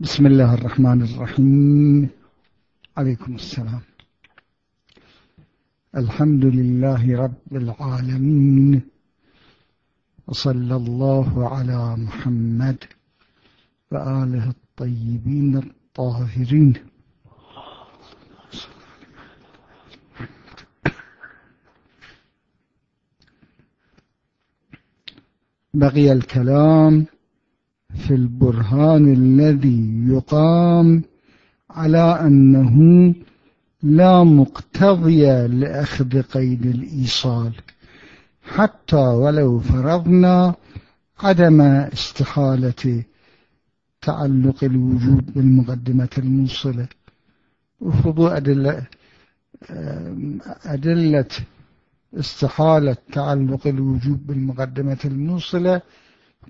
بسم الله الرحمن الرحيم. عليكم السلام. الحمد لله رب العالمين. وصلى الله على محمد وآله الطيبين الطاهرين. بقي الكلام. في البرهان الذي يقام على أنه لا مقتضي لأخذ قيد الإيصال. حتى ولو فرضنا عدم استحالة تعلق الوجود بالمقدمة الموصلة. وفضوا أدلة, أدلة استحالة تعلق الوجود بالمقدمة الموصلة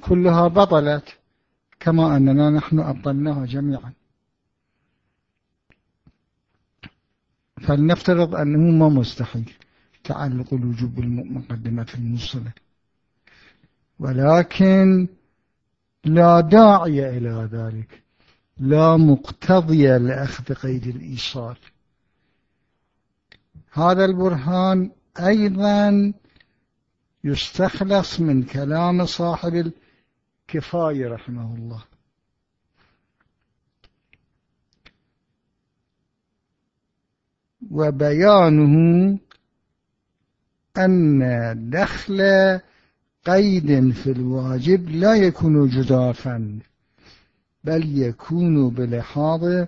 كلها بطلت. كما أننا نحن أبطلناها جميعا. فلنفترض أنه ما مستحيل تعلق الوجوب بالمقدمة الموصلة ولكن لا داعي إلى ذلك. لا مقتضي لأخذ قيد الإيصال. هذا البرهان أيضا يستخلص من كلام صاحب الكفاية رحمه الله. وبيانه أن دخل قيد في الواجب لا يكون جزافا بل يكون بلحاظ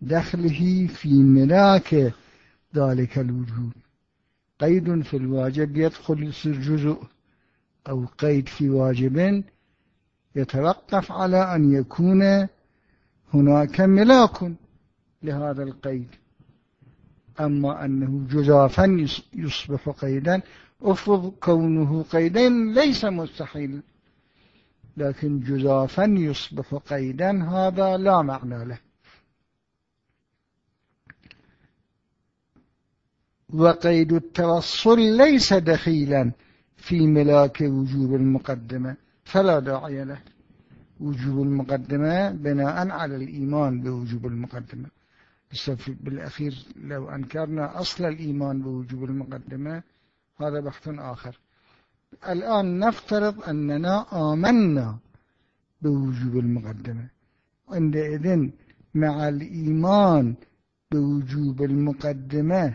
دخله في ملاك ذلك الوجود. قيد في الواجب يدخل يصير جزء أو قيد في واجب يتوقف على أن يكون هناك ملاك لهذا القيد. أما أنه جزافا يصبح قيدا أفرض كونه قيدا ليس مستحيل. لكن جزافا يصبح قيدا هذا لا معنى له. وقيد التوصل ليس دخيلا في ملاك وجوب المقدمة. فلا داعي له. وجوب المقدمة بناء على الإيمان بوجوب المقدمة. بالأخير لو أنكرنا أصل الإيمان بوجوب المقدمة هذا بحث آخر. الآن نفترض أننا آمنا بوجوب المقدمة. عندئذ مع الإيمان بوجوب المقدمة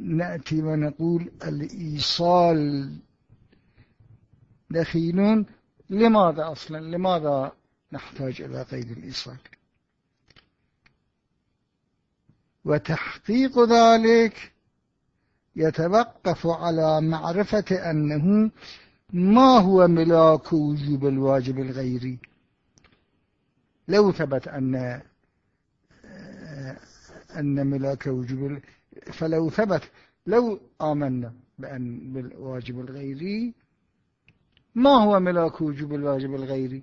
نأتي ونقول الإيصال دخيل لماذا أصلا؟ لماذا نحتاج إلى قيد الإيصال؟ وتحقيق ذلك يتوقف على معرفة أنه ما هو ملاك وجوب الواجب الغيري. لو ثبت أن أن ملاك وجوب فلو ثبت لو آمنا بأن بالواجب الغيري ما هو ملاك وجوب الواجب الغيري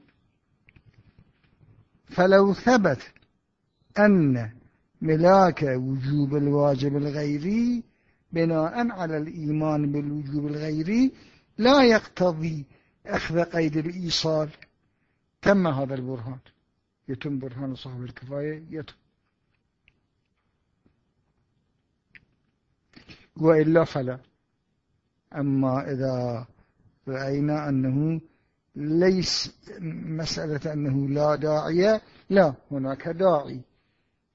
فلو ثبت أن ملاك وجوب الواجب الغيري بناء على الإيمان بالوجوب الغيري لا يقتضي أخذ قيد الإيصال. تم هذا البرهان. يتم برهان صاحب الكفاية يتم. وإلا فلا. أما إذا رأينا أنه ليس مسألة أنه لا داعية لا هناك داعي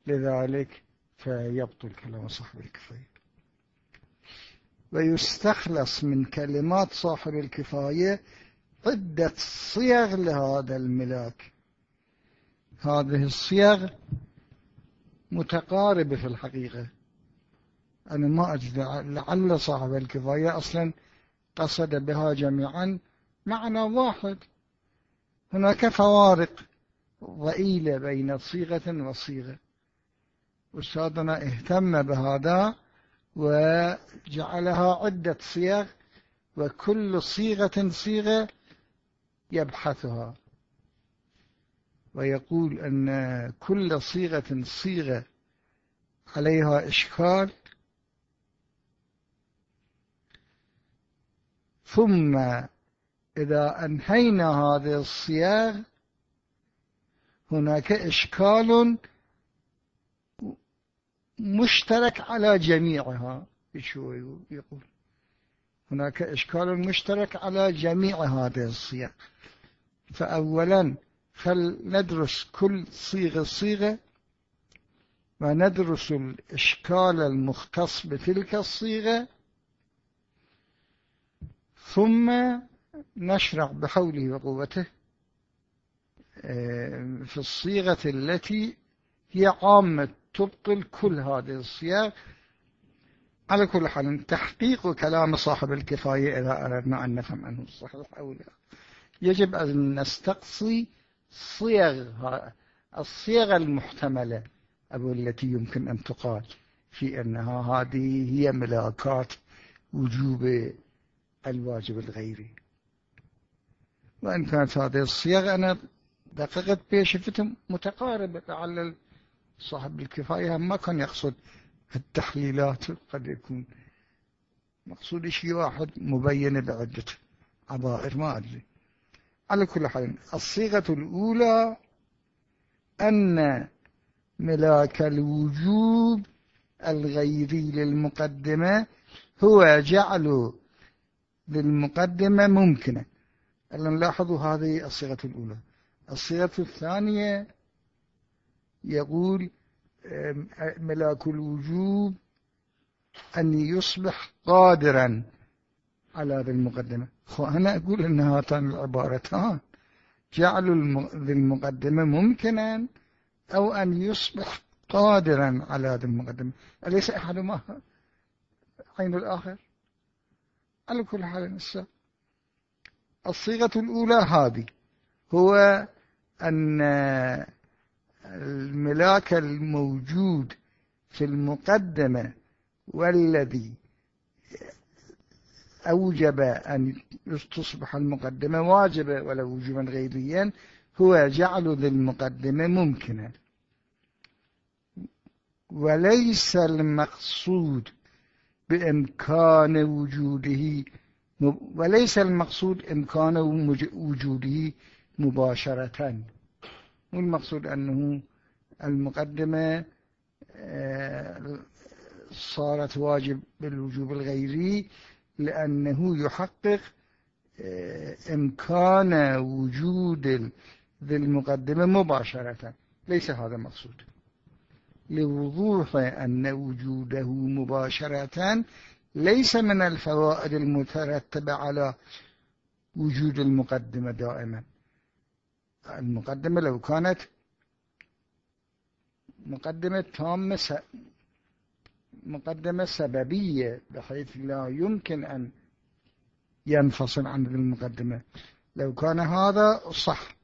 لذلك فيبطل كلام صاحب الكفاية. ويستخلص من كلمات صاحب الكفاية عدة صيغ لهذا الملاك. هذه الصيغ متقاربة في الحقيقة. أنا ما أجد لعل صاحب الكفاية أصلا قصد بها جميعا. معنى واحد هناك فوارق ضئيلة بين صيغة وصيغة. أستاذنا اهتم بهذا وجعلها عدة صيغ وكل صيغة صيغة يبحثها. ويقول أن كل صيغة صيغة عليها إشكال ثم إذا أنهينا هذه الصياغ هناك إشكال مشترك على جميعها يقول. هناك إشكال مشترك على جميع هذه الصيغ فأولا فلندرس كل صيغة صيغة؟ وندرس الإشكال المختص بتلك الصيغة؟ ثم نشرع بحوله وقوته آه، في الصيغة التي هي عامة تبطل كل هذه الصيغ على كل حال تحقيق كلام صاحب الكفاية إذا أردنا أن نفهم أنه صحيح أو لا. يجب أن نستقصي صيغ الصيغ المحتملة أو التي يمكن أن تقال في أنها هذه هي ملاكات وجوب الواجب الغيري وإن كانت هذه الصيغ أنا دققت بها شفتهم متقاربة لعل صاحب الكفاية. ما كان يقصد التحليلات قد يكون. مقصود شيء واحد مبينة بعدة عبائر ما أدري. على كل حال الصيغة الأولى أن ملاك الوجوب الغيري للمقدمة هو جعل للمقدمة ممكنة. نلاحظوا هذه الصيغة الأولى. الصيغة الثانية يقول ملاك الوجوب أن يصبح قادرا على هذه المقدمة. أنا أقول أن هاتان العبارتان. جعل للمقدمة ممكنا أو أن يصبح قادرا على هذه المقدمة. أليس أحدهما عين الآخر. على كل حال الصيغة الأولى هذه هو أن الملاك الموجود في المقدمة والذي أوجب أن تصبح المقدمة واجبة ولو وجوبا غيريا هو جعل للمقدمة ممكنا. وليس المقصود بإمكان وجوده وليس المقصود إمكان وجوده مباشرة. والمقصود أنه المقدمة آه، صارت واجب بالوجوب الغيري لأنه يحقق آه، إمكان وجود ذي المقدمة مباشرة. ليس هذا المقصود. لوضوح أن وجوده مباشرة ليس من الفوائد المترتبة على وجود المقدمة دائما. المقدمة لو كانت مقدمة تامة مقدمة سببية بحيث لا يمكن أن ينفصل عن المقدمة. لو كان هذا صح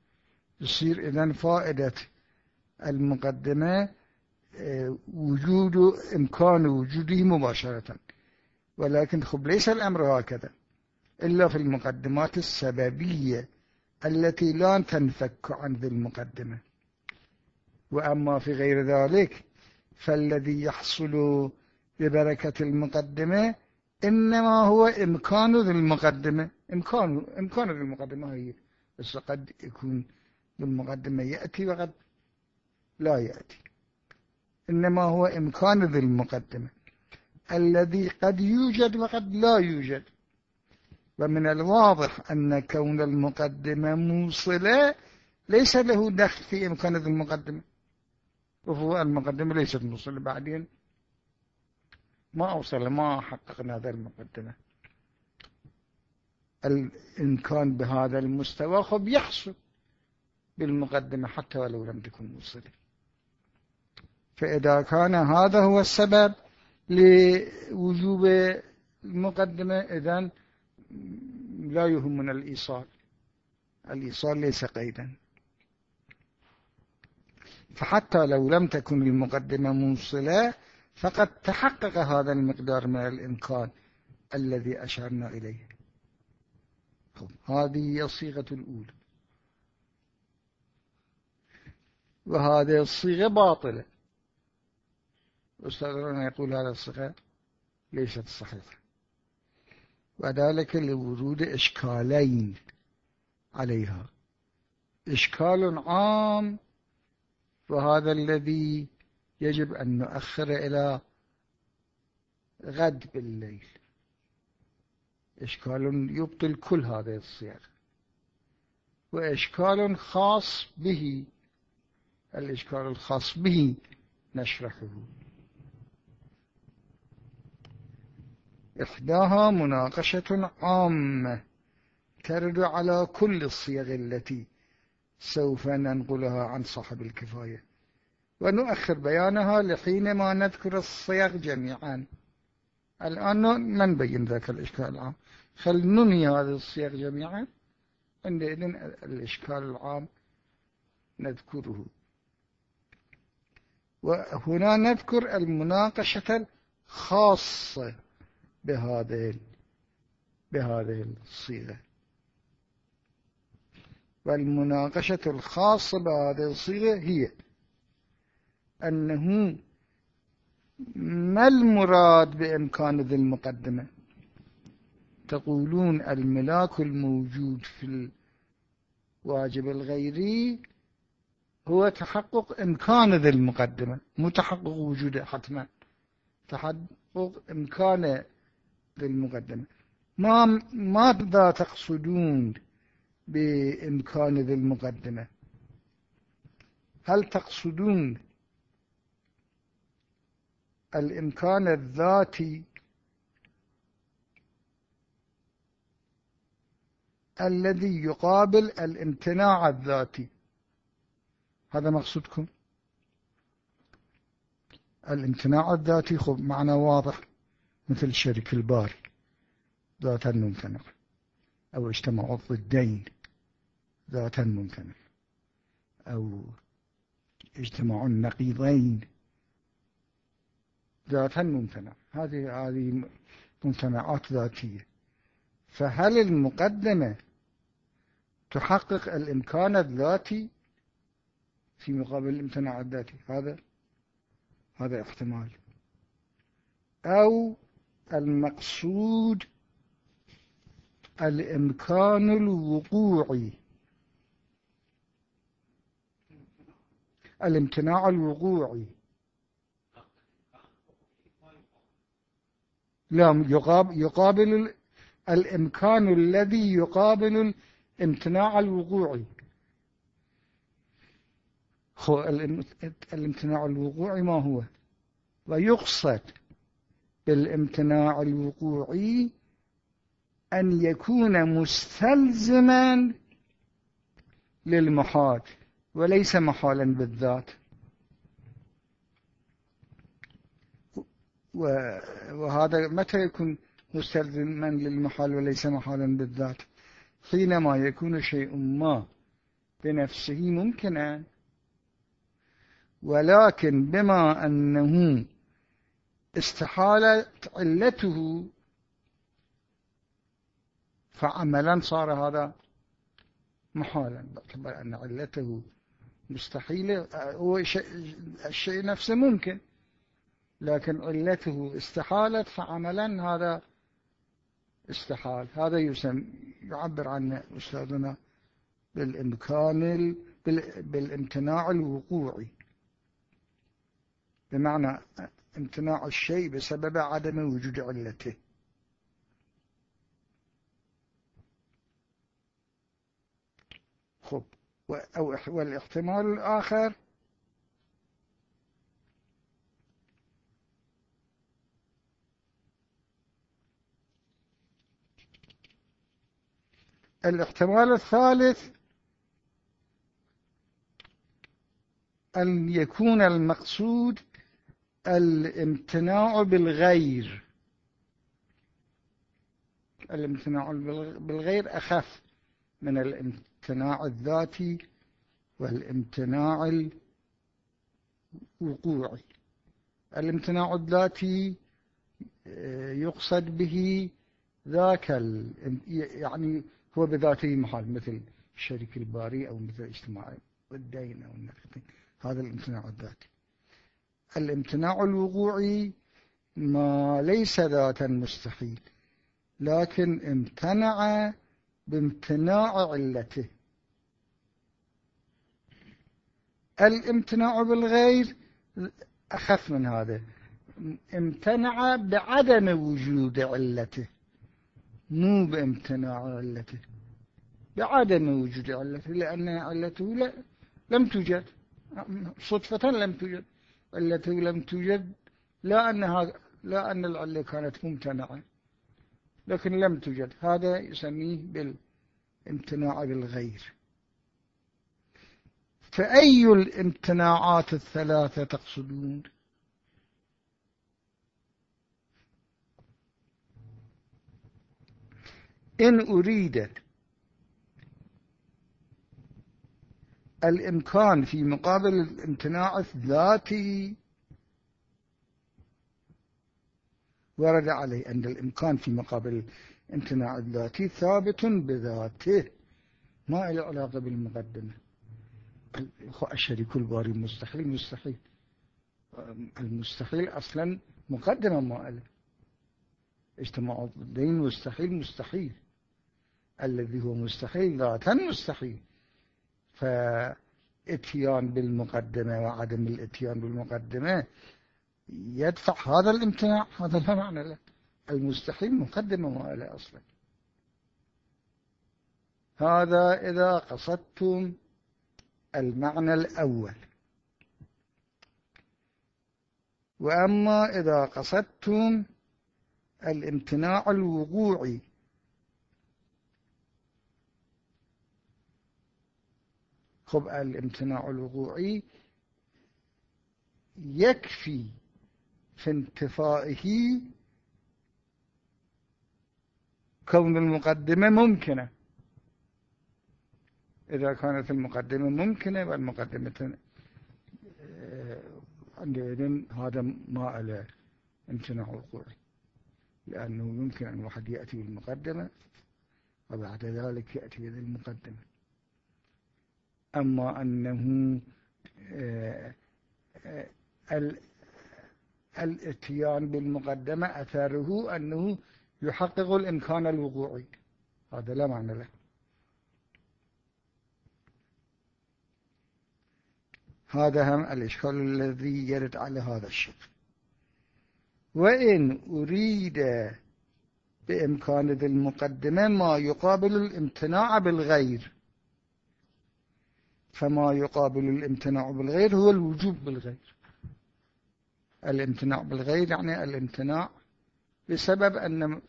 يصير إذن فائدة المقدمة وجود إمكان وجوده مباشرة. ولكن خب ليس الأمر هكذا إلا في المقدمات السببية التي لا تنفك عن ذي المقدمة. وأما في غير ذلك فالذي يحصل ببركة المقدمة إنما هو إمكان ذي المقدمة. إمكان إمكان ذي المقدمة هي بس قد يكون بالمقدمة يأتي وقد لا يأتي. إنما هو إمكان ذي المقدمة الذي قد يوجد وقد لا يوجد. ومن الواضح أن كون المقدمة موصلة ليس له دخل في إمكان ذي المقدمة وهو المقدمة ليست موصلة بعدين. ما أوصل ما حققنا هذا المقدمة الإمكان بهذا المستوى خب يحصل بالمقدمة حتى ولو لم تكن موصلة فإذا كان هذا هو السبب لوجوب المقدمة إذن لا يهمنا الإيصال. الإيصال ليس قيدا. فحتى لو لم تكن المقدمة موصلة فقد تحقق هذا المقدار من الإمكان الذي أشرنا إليه. هذه الصيغة الأولى. وهذه الصيغة باطلة. أستاذنا يقول هذا الصيغة ليست صحيحة. وذلك لوجود إشكالين عليها. إشكال عام وهذا الذي يجب أن نؤخر إلى غد بالليل. إشكال يبطل كل هذه الصيغ وإشكال خاص به الإشكال الخاص به نشرحه. إحداها مناقشة عامة ترد على كل الصيغ التي سوف ننقلها عن صاحب الكفاية. ونؤخر بيانها لحين ما نذكر الصيغ جميعا. الآن ما نبين ذاك الإشكال. العام خل ننهي هذه الصيغ جميعا؟ عندئذ الإشكال العام نذكره. وهنا نذكر المناقشة الخاصة. بهذه بهذه الصيغة. والمناقشة الخاصة بهذه الصيغة هي أنه ما المراد بإمكان ذي المقدمة؟ تقولون الملاك الموجود في الواجب الغيري هو تحقق إمكان ذي المقدمة مو تحقق وجوده حتما. تحقق إمكان ذي المقدمة ما ماذا تقصدون بإمكان ذي المقدمة. هل تقصدون الإمكان الذاتي الذي يقابل الامتناع الذاتي؟ هذا مقصودكم الامتناع الذاتي خب معنى واضح. مثل شرك الباري ذاتا ممتنع أو اجتماع الضدين. ذاتا ممتنع أو اجتماع النقيضين. ذاتا ممتنع هذه هذه ممتنعات ذاتية. فهل المقدمة تحقق الإمكان الذاتي في مقابل الامتناع الذاتي؟ هذا هذا احتمال. أو المقصود الإمكان الوقوعي الامتناع الوقوعي لا يقابل الإمكان الذي يقابل الامتناع الوقوعي الامتناع الوقوعي ما هو؟ ويقصد بالامتناع الوقوعي أن يكون مستلزما للمحال وليس محالا بالذات. وهذا متى يكون مستلزما للمحال وليس محالا بالذات؟ حينما يكون شيء ما بنفسه ممكنا. ولكن بما أنه استحالت علته. فعملا صار هذا محالا. باعتبار أن علته مستحيلة. هو الشيء نفسه ممكن لكن علته استحالت فعملا هذا استحال. هذا يسمى يعبر عنه أستاذنا بالإمكان بالامتناع الوقوعي. بمعنى امتناع الشيء بسبب عدم وجود علته. خب. والاحتمال الآخر؟ الاحتمال الثالث أن يكون المقصود الامتناع بالغير. الامتناع بالغير أخف من الامتناع الذاتي والامتناع الوقوعي. الامتناع الذاتي آه، يقصد به ذاك يعني هو بذاته محال مثل الشريك الباري أو مثل اجتماع الدين أو هذا الامتناع الذاتي. الامتناع الوقوعي ما ليس ذاتا مستحيل لكن امتنع بامتناع علته. الامتناع بالغير أخف من هذا. امتنع بعدم وجود علته مو بامتناع علته بعدم وجود علته لأن علته لم توجد. صدفة لم توجد. علته لم توجد لا أنها لا أن العلة كانت ممتنعة لكن لم توجد. هذا يسميه بالامتناع بالغير. فأي الامتناعات الثلاثة تقصدون؟ إن أريد الإمكان في مقابل الامتناع الذاتي. ورد عليه أن الإمكان في مقابل الامتناع الذاتي ثابت بذاته. ما له علاقة بالمقدمة. الشريك الباري مستحيل مستحيل. المستحيل أصلا مقدمة ما له. اجتماع الدين مستحيل مستحيل. الذي هو مستحيل ذاتا مستحيل. فاتيان بالمقدمة وعدم الاتيان بالمقدمة يدفع هذا الامتناع. هذا لا معنى له. المستحيل مقدمة ما له أصلا. هذا إذا قصدتم المعنى الأول. وأما إذا قصدتم الامتناع الوقوعي خب الامتناع الوقوعي يكفي في انتفائه كون المقدمة ممكنة. إذا كانت المقدمة ممكنة والمقدمة آه، عندئذ هذا ما له امتناع وقوعي. لأنه يمكن أن واحد يأتي بالمقدمة وبعد ذلك يأتي بالمقدمة. أما أنه آه، آه، الاتيان بالمقدمة أثره أنه يحقق الإمكان الوقوعي. هذا لا معنى له. هذا هم الإشكال الذي يرد على هذا الشكل وإن أريد بإمكان ذي المقدمة ما يقابل الامتناع بالغير. فما يقابل الامتناع بالغير هو الوجوب بالغير. الامتناع بالغير يعني الامتناع بسبب أن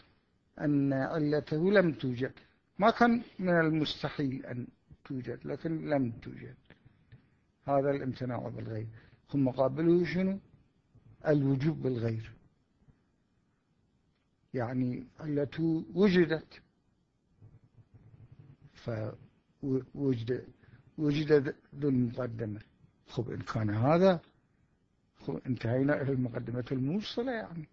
أن علته لم توجد. ما كان من المستحيل أن توجد لكن لم توجد. هذا الامتناع بالغير. ثم قابله شنو؟ الوجوب بالغير. يعني علته وجدت. فوجد وجد ذو المقدمة. خب إن كان هذا خب انتهينا إلى المقدمة الموصلة يعني.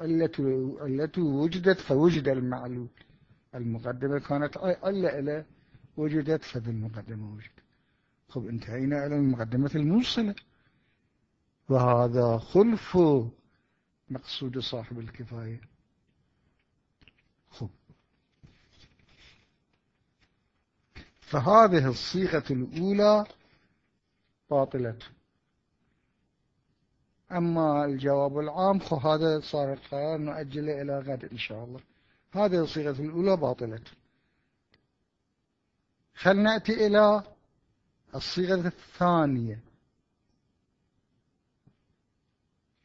التي وجدت فوجد المعلول. المقدمة كانت علة إلى وجدت فذو المقدمة وجد. خب انتهينا إلى المقدمة الموصلة. وهذا خلف مقصود صاحب الكفاية. خب فهذه الصيغة الأولى باطلة. أما الجواب العام هذا صار القرار نؤجله إلى غد إن شاء الله. هذه الصيغة الأولى باطلة. خلنا نأتي إلى الصيغة الثانية.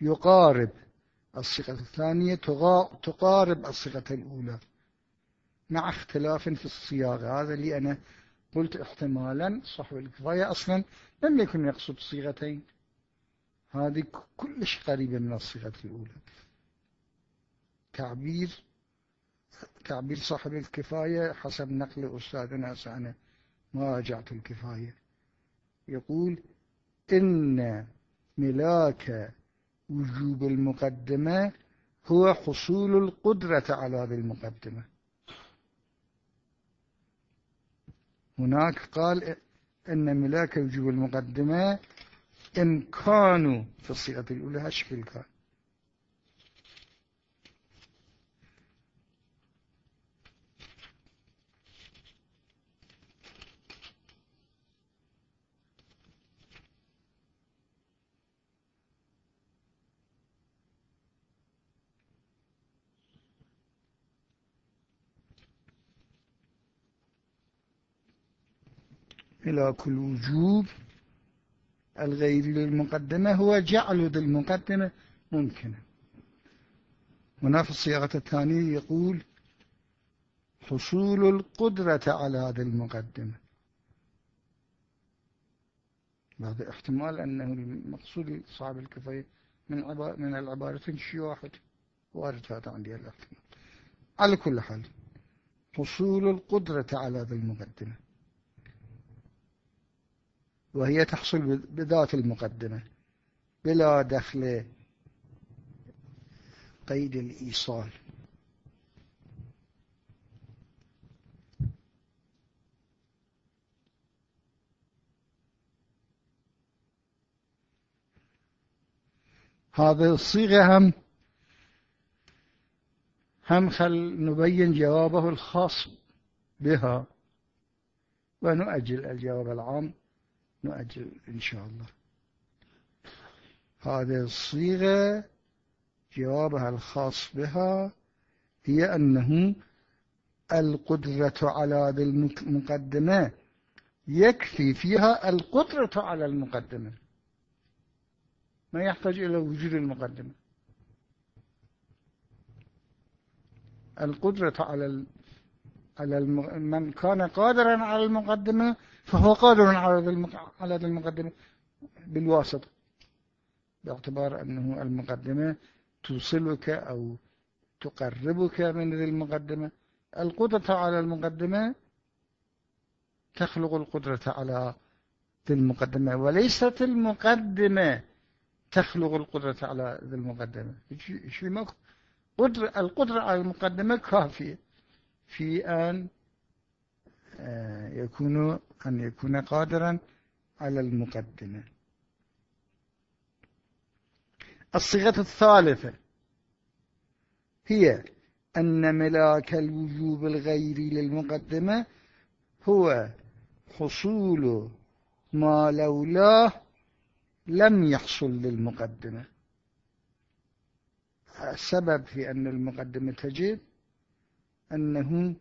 يقارب الصيغة الثانية تقارب الصيغة الأولى. مع اختلاف في الصياغة. هذا اللي أنا قلت احتمالا صاحب الكفاية أصلا لم يكن يقصد صيغتين. هذه كلش قريبة من الصيغة الأولى. تعبير تعبير صاحب الكفاية حسب نقل أستاذنا سأنا ما رجعت الكفاية. يقول إن ملاك وجوب المقدمة هو حصول القدرة على هذه المقدمة. هناك قال إن ملاك وجوب المقدمة إن كانوا في الصيغة الأولى هالشكل كان. ملاك الوجوب الغير للمقدمة هو جعل ذي المقدمة ممكنة. هنا في الصياغة الثانية يقول حصول القدرة على هذه المقدمة. هذا احتمال أنه المقصود صعب الكفاية من من العبارتين شيء واحد. وارد هذا عندي الاحتمال. على كل حال حصول القدرة على هذه المقدمة. وهي تحصل بذات المقدمة بلا دخل قيد الإيصال. هذه الصيغة هم هم خل نبين جوابه الخاص بها ونؤجل الجواب العام. نؤجل إن شاء الله. هذه الصيغة جوابها الخاص بها هي أنه القدرة على هذه المقدمة يكفي فيها القدرة على المقدمة. ما يحتاج إلى وجود المقدمة. القدرة على على من كان قادرا على المقدمة فهو قادر على على المقدمة بالواسطة باعتبار أنه المقدمة توصلك أو تقربك من ذي المقدمة. القدرة على المقدمة تخلق القدرة على ذي المقدمة وليست المقدمة تخلق القدرة على ذي المقدمة. القدرة على المقدمة كافية في أن يكون أن يكون قادرا على المقدمة. الصيغة الثالثة هي أن ملاك الوجوب الغيري للمقدمة هو حصول ما لولاه لم يحصل للمقدمة. السبب في أن المقدمة تجد أنه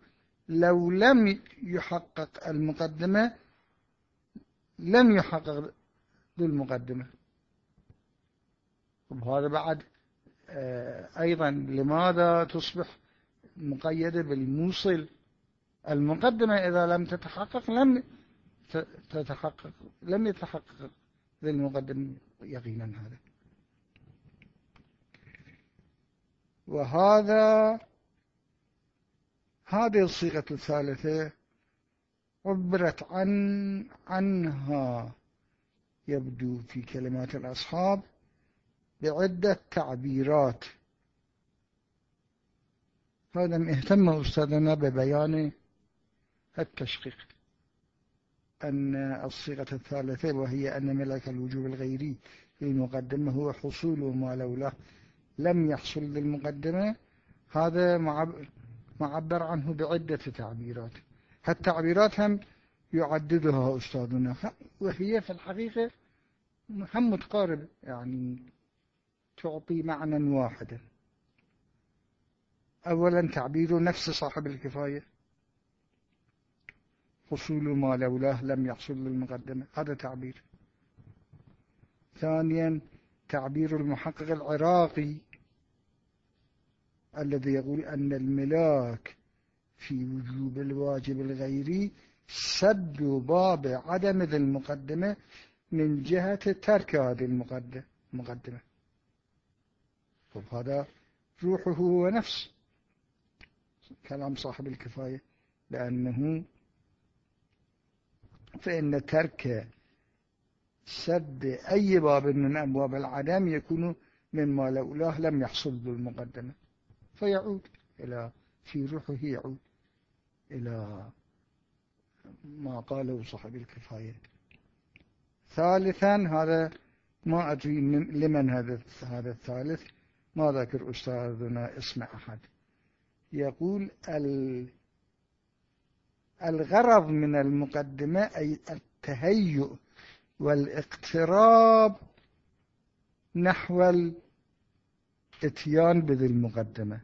لو لم يحقق المقدمة لم يحقق للمقدمة وهذا بعد آه، أيضا لماذا تصبح مقيدة بالموصل؟ المقدمة إذا لم تتحقق لم تتحقق لم يتحقق للمقدم يقينا هذا. وهذا هذه الصيغة الثالثة عبرت عن عنها يبدو في كلمات الأصحاب بعدة تعبيرات. هذا اهتم أستاذنا ببيان التشقيق أن الصيغة الثالثة وهي أن ملك الوجوب الغيري للمقدمة هو حصول ما لولا لم يحصل للمقدمة. هذا معبر عنه بعدة تعبيرات. هالتعبيرات هم يعددها أستاذنا. وهي في الحقيقة هم متقارب يعني تعطي معنى واحدا أولا تعبير نفس صاحب الكفاية. حصول ما لولاه لم يحصل للمقدمة. هذا تعبير. ثانيا تعبير المحقق العراقي. الذي يقول أن الملاك في وجوب الواجب الغيري سد باب عدم ذي المقدمة من جهة ترك هذه المقدمة. طب هذا روحه هو نفس كلام صاحب الكفاية. لأنه فإن ترك سد أي باب من أبواب العدم يكون مما لولاه لم يحصل بالمقدمة فيعود إلى في روحه يعود إلى ما قاله صاحب الكفاية. ثالثا هذا ما أدري لمن هذا هذا الثالث ما ذكر أستاذنا اسم أحد. يقول الغرض من المقدمة أي التهيؤ والإقتراب نحو الاتيان بذي المقدمة.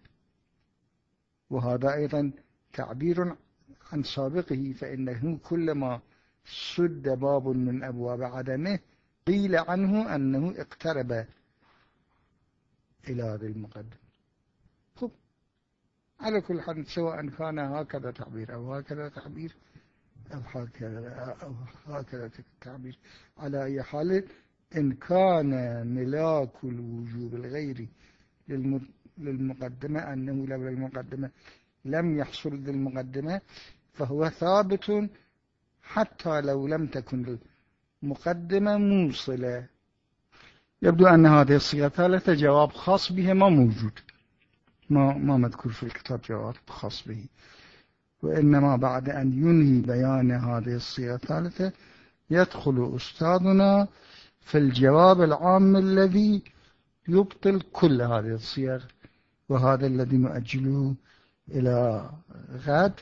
وهذا أيضا تعبير عن سابقه فإنه كلما سد باب من أبواب عدمه قيل عنه أنه اقترب إلى هذه المقدمة. خب على كل حال سواء كان هكذا تعبير أو هكذا تعبير أو هكذا, أو هكذا تعبير على أي حال إن كان ملاك الوجوب الغيري للمقدمة أنه لولا المقدمة لم يحصل للمقدمة فهو ثابت حتى لو لم تكن المقدمة موصلة. يبدو أن هذه الصيغة الثالثة جواب خاص بها ما موجود. ما, ما مذكور في الكتاب جواب خاص به. وإنما بعد أن ينهي بيان هذه الصيغة الثالثة يدخل أستاذنا في الجواب العام الذي يبطل كل هذه الصيغ وهذا الذي نؤجله إلى غد.